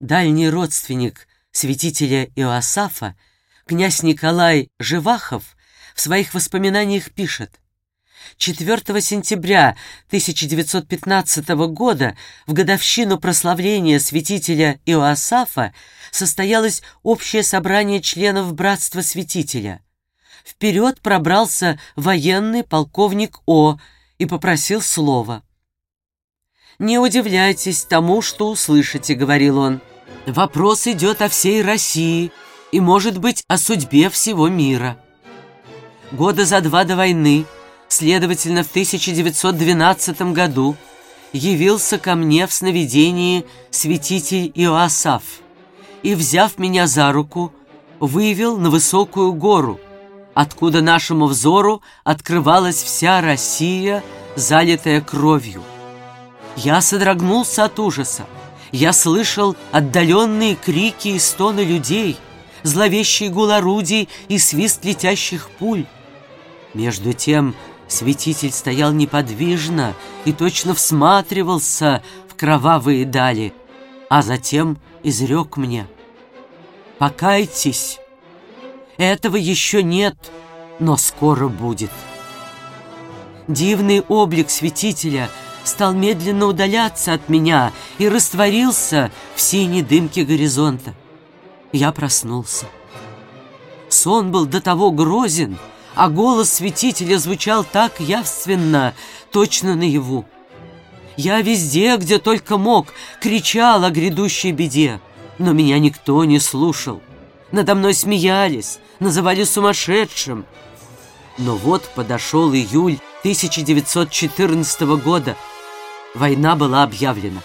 Дальний родственник святителя Иоасафа, князь Николай Живахов, в своих воспоминаниях пишет 4 сентября 1915 года, в годовщину прославления святителя Иоасафа, состоялось общее собрание членов Братства Святителя. Вперед пробрался военный полковник О и попросил слова. «Не удивляйтесь тому, что услышите», — говорил он. «Вопрос идет о всей России и, может быть, о судьбе всего мира». Года за два до войны, следовательно, в 1912 году, явился ко мне в сновидении святитель Иоасаф и, взяв меня за руку, вывел на высокую гору, откуда нашему взору открывалась вся Россия, залитая кровью. Я содрогнулся от ужаса. Я слышал отдаленные крики и стоны людей, зловещий гул орудий и свист летящих пуль. Между тем святитель стоял неподвижно и точно всматривался в кровавые дали, а затем изрек мне «Покайтесь! Этого еще нет, но скоро будет». Дивный облик святителя — стал медленно удаляться от меня и растворился в синей дымке горизонта. Я проснулся. Сон был до того грозен, а голос святителя звучал так явственно, точно наяву. Я везде, где только мог, кричал о грядущей беде, но меня никто не слушал. Надо мной смеялись, называли сумасшедшим. Но вот подошел июль 1914 года — война была объявлена.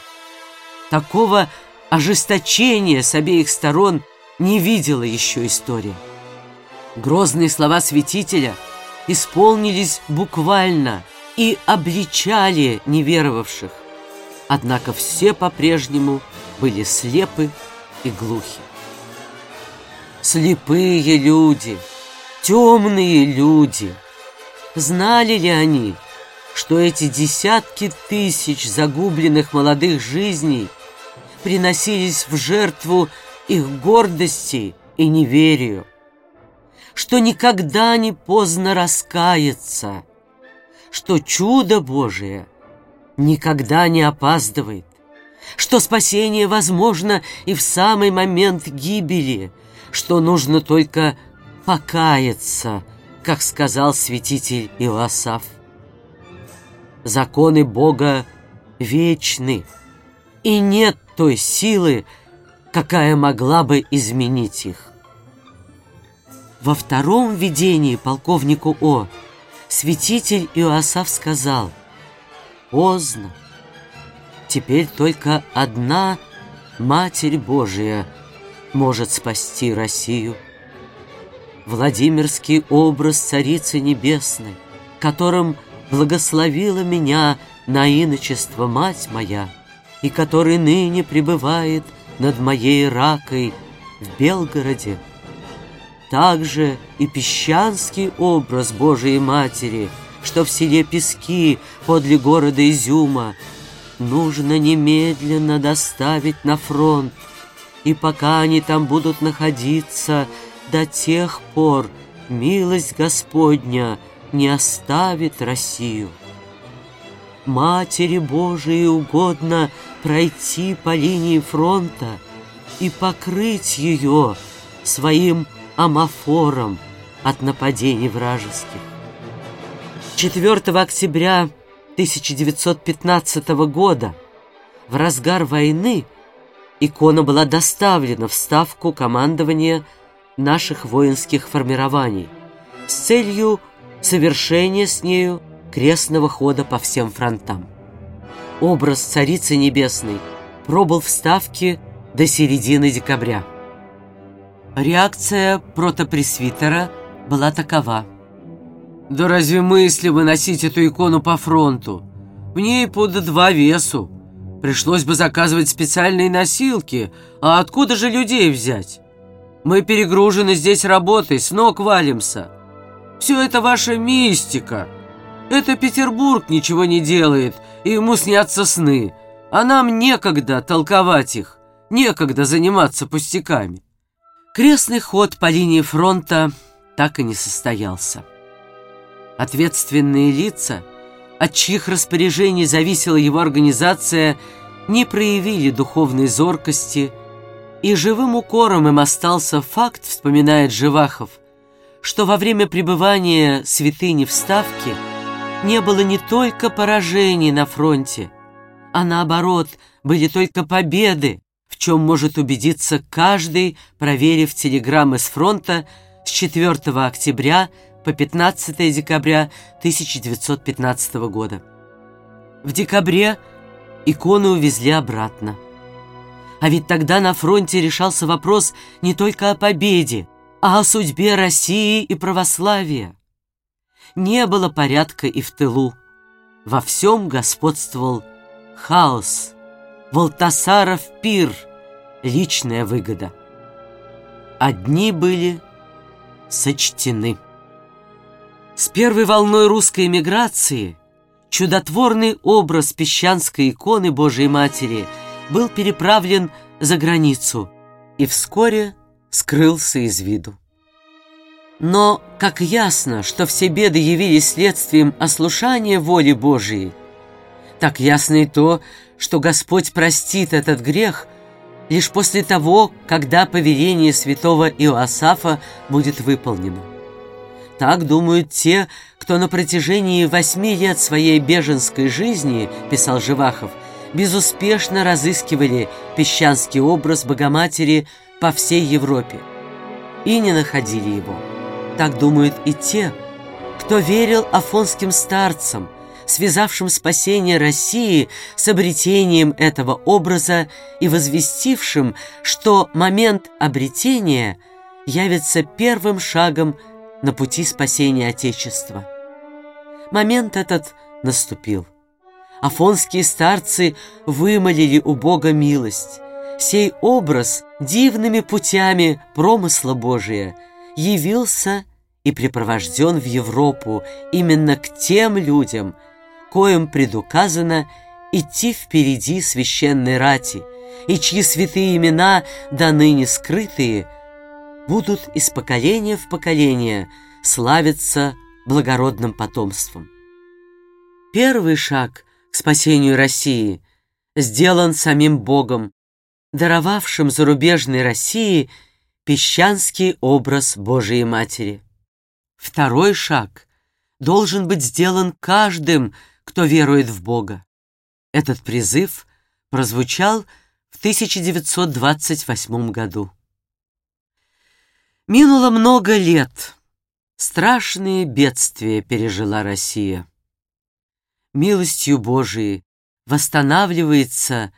Такого ожесточения с обеих сторон не видела еще история. Грозные слова святителя исполнились буквально и обличали неверовавших. Однако все по-прежнему были слепы и глухи. Слепые люди, темные люди. Знали ли они, что эти десятки тысяч загубленных молодых жизней приносились в жертву их гордости и неверию, что никогда не поздно раскаяться, что чудо Божие никогда не опаздывает, что спасение возможно и в самый момент гибели, что нужно только покаяться, как сказал святитель Иоасаф. Законы Бога вечны, и нет той силы, какая могла бы изменить их. Во втором видении полковнику О святитель Иоасав сказал «Поздно, теперь только одна Матерь Божия может спасти Россию». Владимирский образ Царицы Небесной, которым – благословила меня на иночество мать моя, и который ныне пребывает над моей ракой в Белгороде. Также и песчанский образ Божией Матери, что в селе Пески подле города Изюма, нужно немедленно доставить на фронт, и пока они там будут находиться, до тех пор милость Господня — не оставит Россию. Матери Божией угодно пройти по линии фронта и покрыть ее своим амофором от нападений вражеских. 4 октября 1915 года в разгар войны икона была доставлена в ставку командования наших воинских формирований с целью совершение с нею крестного хода по всем фронтам. Образ Царицы Небесной пробыл в Ставке до середины декабря. Реакция протопресвитера была такова. «Да разве мысли выносить эту икону по фронту? В ней под два весу. Пришлось бы заказывать специальные носилки, а откуда же людей взять? Мы перегружены здесь работой, с ног валимся». Все это ваша мистика. Это Петербург ничего не делает, и ему снятся сны, а нам некогда толковать их. некогда заниматься пустяками. Крестный ход по линии фронта так и не состоялся. Ответственные лица, от чьих распоряжений зависела его организация, не проявили духовной зоркости, и живым укором им остался факт, вспоминает Живахов, что во время пребывания святыни в Ставке не было не только поражений на фронте, а наоборот, были только победы, в чем может убедиться каждый, проверив телеграммы с фронта с 4 октября по 15 декабря 1915 года. В декабре иконы увезли обратно. А ведь тогда на фронте решался вопрос не только о победе, а о судьбе России и православия. Не было порядка и в тылу. Во всем господствовал хаос, Волтасаров пир, личная выгода. Одни были сочтены. С первой волной русской эмиграции чудотворный образ песчанской иконы Божией Матери был переправлен за границу и вскоре скрылся из виду. Но как ясно, что все беды явились следствием ослушания воли Божией, так ясно и то, что Господь простит этот грех лишь после того, когда повеление святого Иоасафа будет выполнено. Так думают те, кто на протяжении восьми лет своей беженской жизни, писал Живахов, безуспешно разыскивали песчанский образ Богоматери по всей Европе и не находили его. Так думают и те, кто верил афонским старцам, связавшим спасение России с обретением этого образа и возвестившим, что момент обретения явится первым шагом на пути спасения Отечества. Момент этот наступил. Афонские старцы вымолили у Бога милость. Сей образ дивными путями промысла Божия явился и припровожден в Европу именно к тем людям, коим предуказано идти впереди священной рати, и чьи святые имена, до ныне скрытые, будут из поколения в поколение славиться благородным потомством. Первый шаг к спасению России сделан самим Богом, даровавшим зарубежной России песчанский образ Божией Матери. Второй шаг должен быть сделан каждым, кто верует в Бога. Этот призыв прозвучал в 1928 году. Минуло много лет. Страшные бедствия пережила Россия. Милостью Божией восстанавливается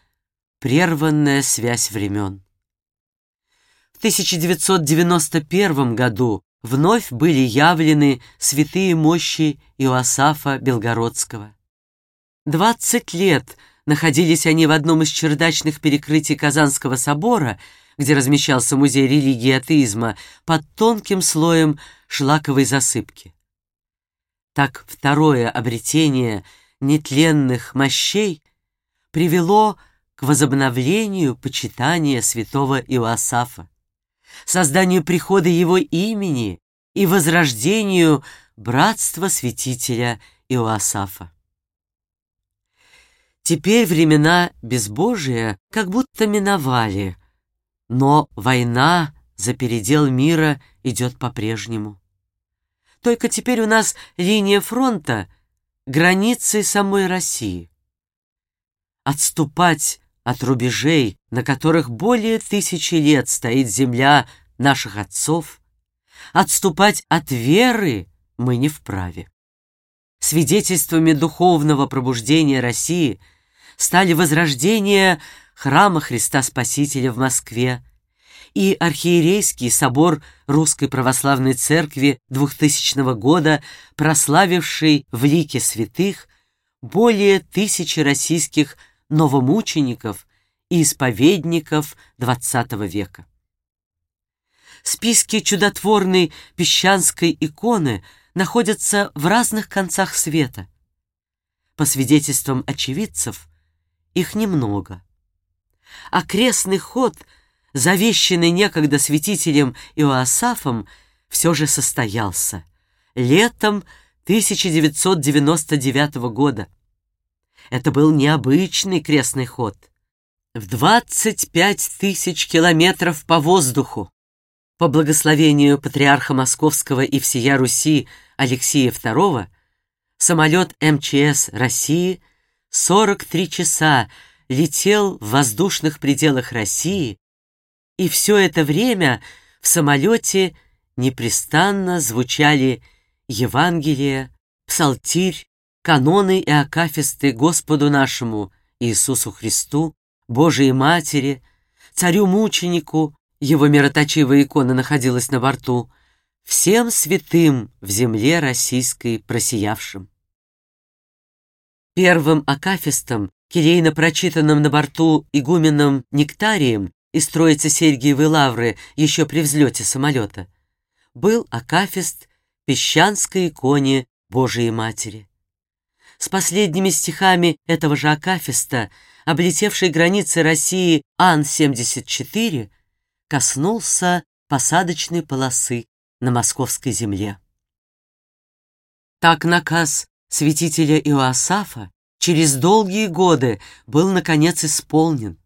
прерванная связь времен. В 1991 году вновь были явлены святые мощи Иоасафа Белгородского. Двадцать лет находились они в одном из чердачных перекрытий Казанского собора, где размещался музей религии и атеизма, под тонким слоем шлаковой засыпки. Так второе обретение нетленных мощей привело к возобновлению почитания святого Иоасафа созданию прихода его имени и возрождению братства святителя Иоасафа. Теперь времена безбожия как будто миновали, но война за передел мира идет по-прежнему. Только теперь у нас линия фронта — границы самой России. Отступать от рубежей, на которых более тысячи лет стоит земля наших отцов, отступать от веры мы не вправе. Свидетельствами духовного пробуждения России стали возрождение храма Христа Спасителя в Москве и архиерейский собор Русской Православной Церкви 2000 года, прославивший в лике святых более тысячи российских новомучеников и исповедников XX века. Списки чудотворной песчанской иконы находятся в разных концах света. По свидетельствам очевидцев, их немного. А крестный ход, завещанный некогда святителем Иоасафом, все же состоялся летом 1999 года. Это был необычный крестный ход. В 25 тысяч километров по воздуху. По благословению патриарха Московского и всея Руси Алексея II самолет МЧС России 43 часа летел в воздушных пределах России, и все это время в самолете непрестанно звучали Евангелие, Псалтирь, каноны и акафисты Господу нашему Иисусу Христу, Божией Матери, Царю-мученику, его мироточивая икона находилась на борту, всем святым в земле российской просиявшим. Первым акафистом, келейно прочитанным на борту игуменом Нектарием из Троицы Сергиевой Лавры еще при взлете самолета, был акафист Песчанской иконе Божией Матери. С последними стихами этого же акафиста, облетевшей границы России Ан-74, коснулся посадочной полосы на московской земле. Так наказ святителя Иоасафа через долгие годы был, наконец, исполнен.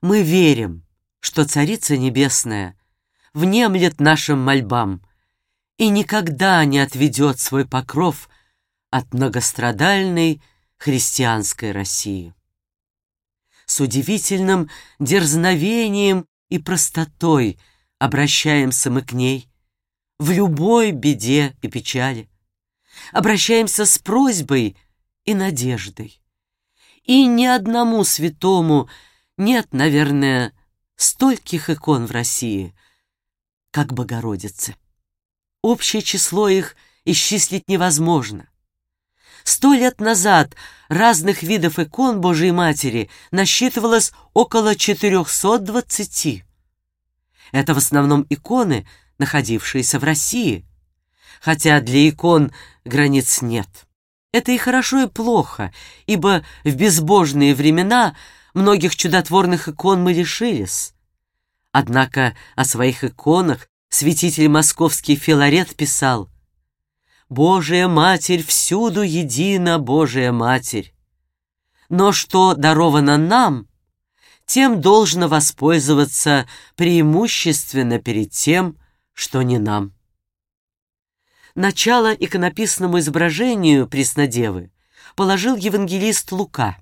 Мы верим, что Царица Небесная внемлет нашим мольбам и никогда не отведет свой покров от многострадальной христианской России. С удивительным дерзновением и простотой обращаемся мы к ней в любой беде и печали. Обращаемся с просьбой и надеждой. И ни одному святому нет, наверное, стольких икон в России, как Богородицы. Общее число их исчислить невозможно. Сто лет назад разных видов икон Божией Матери насчитывалось около 420. Это в основном иконы, находившиеся в России. Хотя для икон границ нет. Это и хорошо, и плохо, ибо в безбожные времена многих чудотворных икон мы лишились. Однако о своих иконах святитель московский Филарет писал «Божия Матерь всюду едина Божия Матерь». Но что даровано нам, тем должно воспользоваться преимущественно перед тем, что не нам. Начало иконописному изображению Преснодевы положил евангелист Лука.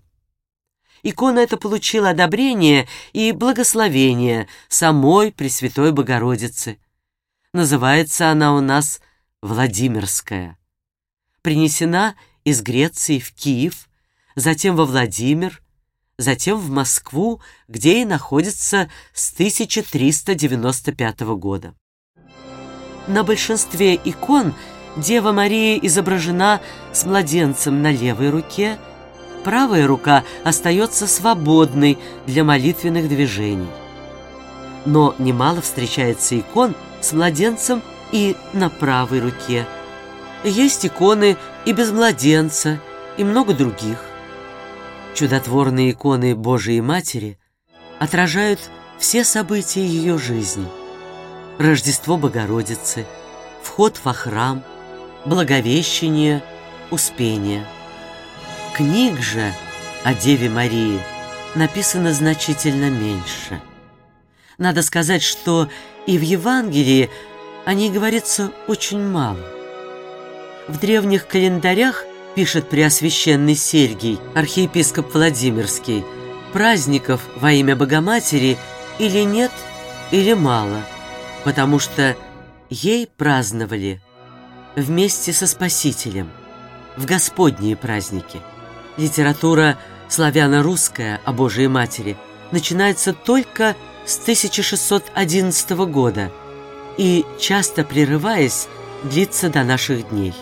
Икона эта получила одобрение и благословение самой Пресвятой Богородицы. Называется она у нас Владимирская. Принесена из Греции в Киев, затем во Владимир, затем в Москву, где и находится с 1395 года. На большинстве икон Дева Мария изображена с младенцем на левой руке, правая рука остается свободной для молитвенных движений. Но немало встречается икон с младенцем и на правой руке. Есть иконы и без младенца, и много других. Чудотворные иконы Божией Матери отражают все события ее жизни. Рождество Богородицы, вход во храм, Благовещение, Успение. Книг же о Деве Марии написано значительно меньше. Надо сказать, что и в Евангелии о ней говорится очень мало. В древних календарях – пишет Преосвященный Сергий, архиепископ Владимирский, праздников во имя Богоматери или нет, или мало, потому что ей праздновали вместе со Спасителем в Господние праздники. Литература славяно-русская о Божией Матери начинается только с 1611 года и, часто прерываясь, длится до наших дней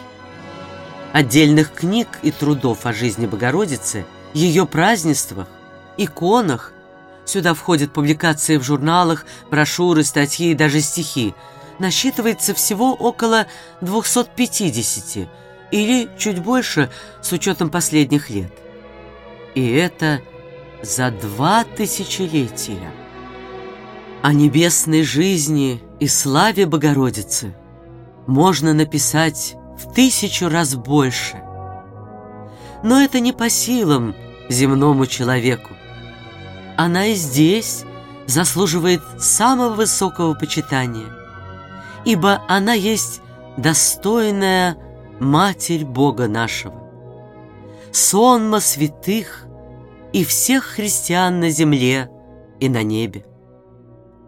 отдельных книг и трудов о жизни Богородицы, ее празднествах, иконах. Сюда входят публикации в журналах, брошюры, статьи и даже стихи. Насчитывается всего около 250 или чуть больше с учетом последних лет. И это за два тысячелетия. О небесной жизни и славе Богородицы можно написать в тысячу раз больше. Но это не по силам земному человеку. Она и здесь заслуживает самого высокого почитания, ибо она есть достойная Матерь Бога нашего, сонма святых и всех христиан на земле и на небе,